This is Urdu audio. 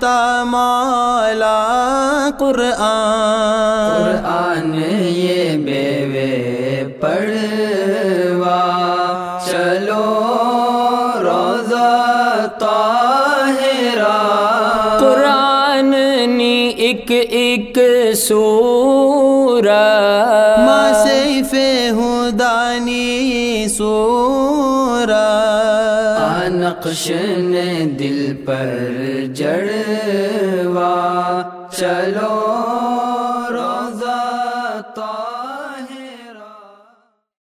بولتا مالا قرآن قرآن یہ بے پڑھوا چلو روزہ طاہرہ۔ قرآن نی ایک ایک سورہ۔ ماں سیف ہدانی سورہ۔ نقش نے دل پر جڑوا چلو۔